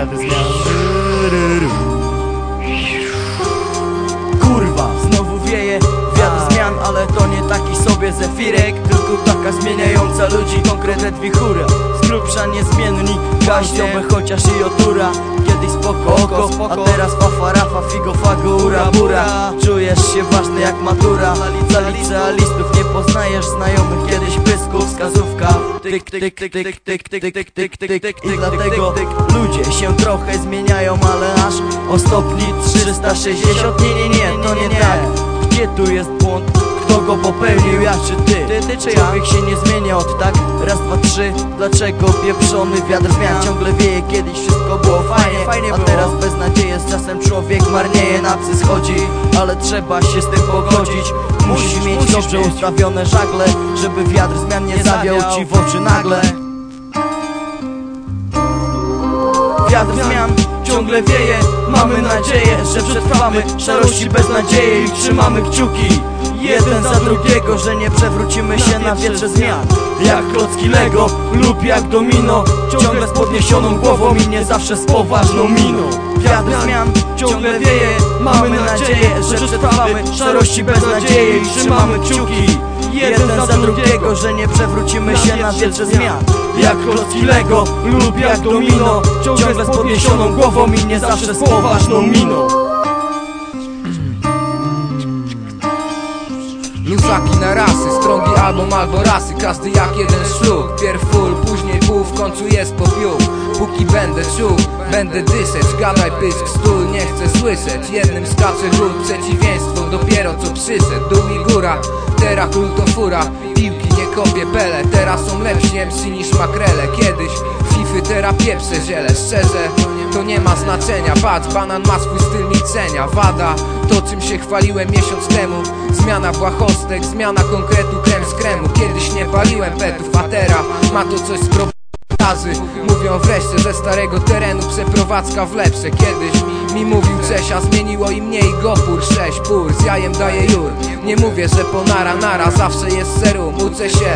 wiatr zmian Kurwa, znowu wieje wiatr zmian Ale to nie taki sobie zefirek Tylko taka zmieniająca ludzi konkretne wichura Z grubsza niezmienni gaźniowe chociaż i otura Kiedyś oko, a teraz fafa rafa figo fago ura bura Czujesz się ważny jak matura Za licealistów nie poznajesz znajomych Kiedyś pysku wskazówka Tyk tyk tyk tyk tyk tyk tyk tyk tyk tyk tyk I dlatego ludzie się trochę zmieniają Ale aż o stopni 360 Nie nie nie, to nie tak Gdzie tu jest błąd? Go popełnił, ja czy ty? Ty, ty czy Człowiek się nie zmienia od tak, raz, dwa, trzy. Dlaczego pieprzony wiatr zmian? Ciągle wieje Kiedyś wszystko było fajnie, fajnie a teraz bez nadziei Z czasem człowiek marnieje, na psy schodzi Ale trzeba się z tym pogodzić. Musisz mieć dobrze ustawione żagle Żeby wiatr zmian nie zawiał ci w oczy nagle. Wiatr zmian ciągle wieje. Mamy nadzieję, że przetrwamy. Szarości bez nadziei i trzymamy kciuki. Jeden za drugiego, że nie przewrócimy się na wietrze zmian. Jak klocki Lego lub jak domino. Ciągle z podniesioną głową i nie zawsze z poważną miną. Wiatr zmian ciągle wieje. Mamy nadzieję, że przetrwamy. Szarości bez nadziei i trzymamy kciuki Jeden za drugiego, że nie przewrócimy się na wietrze zmian. Jak Lego lub jak domino Ciągle z podniesioną głową i nie zawsze z poważną miną Luzaki na rasy, strongi album albo rasy Każdy jak jeden szluk Pierw full, później pół, w końcu jest popiół Póki będę czuł, będę dyszeć Gadaj pysk, stół, nie chcę słyszeć. Jednym skacze gór, przeciwieństwo Dopiero co przyszedł, dół i góra Teraz król to fura, piłki nie kopie pele. Teraz są lepsi MC niż makrele. Kiedyś fify, teraz pieprze ziele Szczerze, to nie ma znaczenia. Patrz, banan ma swój styl Wada, to czym się chwaliłem miesiąc temu. Zmiana błahostek, zmiana konkretu krem z kremu. Kiedyś nie paliłem petów, a teraz ma to coś z propazy Mówią wreszcie, że starego terenu przeprowadzka w lepsze. Kiedyś mi mówił Czesia, zmieniło i mniej gopur Sześć pór, z jajem daje jur. Nie mówię, że po nara zawsze jest serum. Uczę się,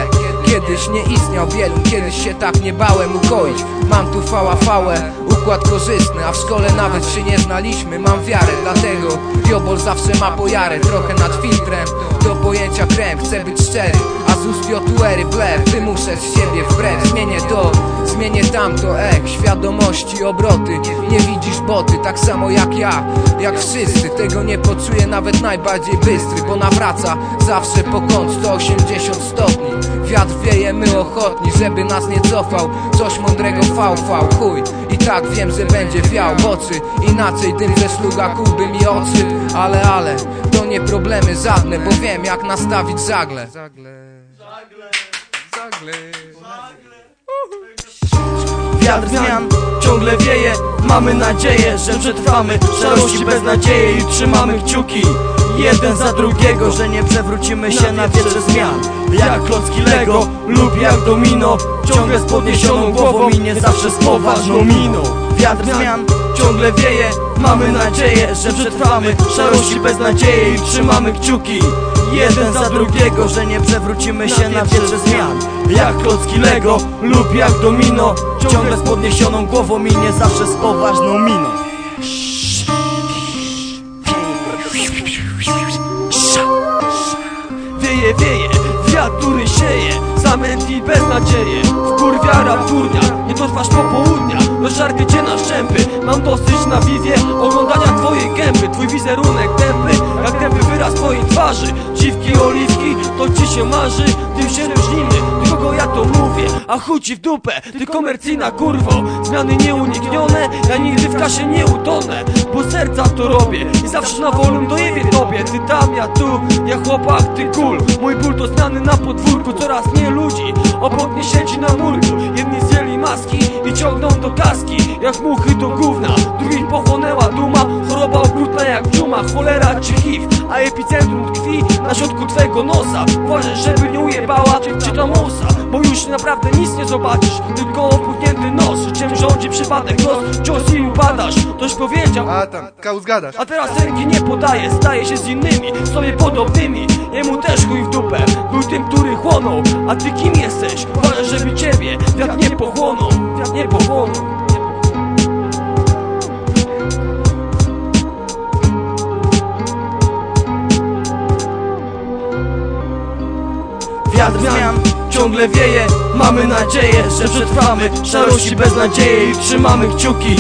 kiedyś nie istniał wielu Kiedyś się tak nie bałem ukoić. Mam tu fała fałę, układ korzystny A w szkole nawet się nie znaliśmy. Mam wiarę, dlatego Jobol zawsze ma pojarę. Trochę nad filtrem, do pojęcia krem Chcę być szczery, a z ust piotuery blef Wymuszę z siebie wbrew, zmienię to Zmienię tamto, ek, świadomości, obroty Nie widzisz boty, tak samo jak ja. Jak wszyscy, tego nie poczuje nawet najbardziej bystry Bo nawraca zawsze po kąt 180 stopni. Wiatr wieje, my ochotni, żeby nas nie cofał. Coś mądrego fałfał, chuj. I tak wiem, że będzie wiał w oczy. Inaczej dym ze sługa kułby mi oczy. Ale, ale, to nie problemy żadne Bo wiem jak nastawić żagle Żagle Żagle Wiatr zmian ciągle wieje. Mamy nadzieję, że przetrwamy. Szarości bez nadziei i trzymamy kciuki. Jeden za drugiego, że nie przewrócimy się na wietrze zmian. Jak klocki Lego lub jak domino. Ciągle z podniesioną głową i nie zawsze z poważną miną. Wiatr zmian ciągle wieje. Mamy nadzieję, że przetrwamy. Szarości bez nadziei i trzymamy kciuki Jeden za drugiego, że nie przewrócimy się na wietrze zmian. Jak klocki Lego lub jak domino Ciągle z podniesioną głową i nie zawsze z poważną miną. Wieje, wieje, wiatury sieje Zamęt i beznadzieje. Wkurwiara wtórnia, nie dotrwasz popołudnia Rozszarpię cię na szczępy Mam dosyć na wizję oglądania twojej gęby. Twój wizerunek tępy, jak tępy wyraz twojej twarzy. Dziwki, oliwki, to ci się marzy. Tym się różnimy, kogo ja to mówię. A chuj ci w dupę, ty komercyjna kurwo. Zmiany nieuniknione, ja nigdy w kasie nie utonę. Bo serca to robię. I zawsze na wolnym dojebie tobie. Ty tam, ja tu, ja chłopak, ty kul. Mój ból to zmiany na podwórku, coraz mniej ludzi Obok mnie siedzi na murku, jedni zdjęli maski i ciągną do kaski Jak muchy do gówna, drugich pochłonęła duma. Choroba okrutna jak dżuma, cholera czy HIV. A epicentrum tkwi na środku twego nosa. Uważaj, żeby nie ujebała cię ta mosa Bo już naprawdę nic nie zobaczysz. Tylko opuchnięty nos Czym rządzi przypadek. Los, cios i upadasz Ktoś powiedział. A tam, kał zgadasz. a teraz ręki nie podaje, staje się z innymi, sobie podobnymi. Jemu też chuj w dupę, był tym, który chłonął. A ty kim jesteś? Uważaj, żeby ciebie wiatr nie pochłonął Wiatr nie pochłonął Wiatr zmian. Ciągle wieje Mamy nadzieję, że przetrwamy. Szarości bez nadziei i trzymamy kciuki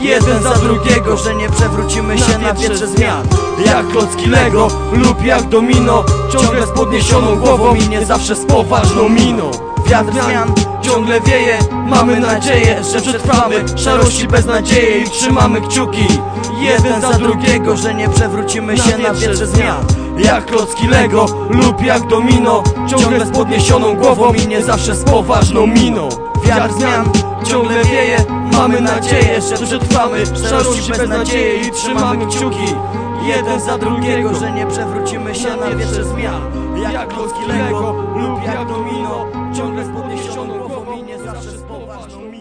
Jeden za drugiego, że nie przewrócimy się na wietrze zmian. Jak klocki Lego lub jak domino Ciągle z podniesioną głową i nie zawsze z poważną miną. Wiatr zmian ciągle wieje Mamy nadzieję, że przetrwamy. Szarości bez nadziei i trzymamy kciuki Jeden za drugiego, że nie przewrócimy się na wietrze zmian jak klocki Lego lub jak domino. Ciągle z podniesioną głową i nie zawsze z poważną miną. Wiatr zmian ciągle wieje. Mamy nadzieję, że przetrwamy. Szarości bez nadziei i trzymamy kciuki. Jeden za drugiego, że nie przewrócimy się na wietrze zmian. Jak klocki Lego lub jak domino. Ciągle z podniesioną głową i nie zawsze z poważną miną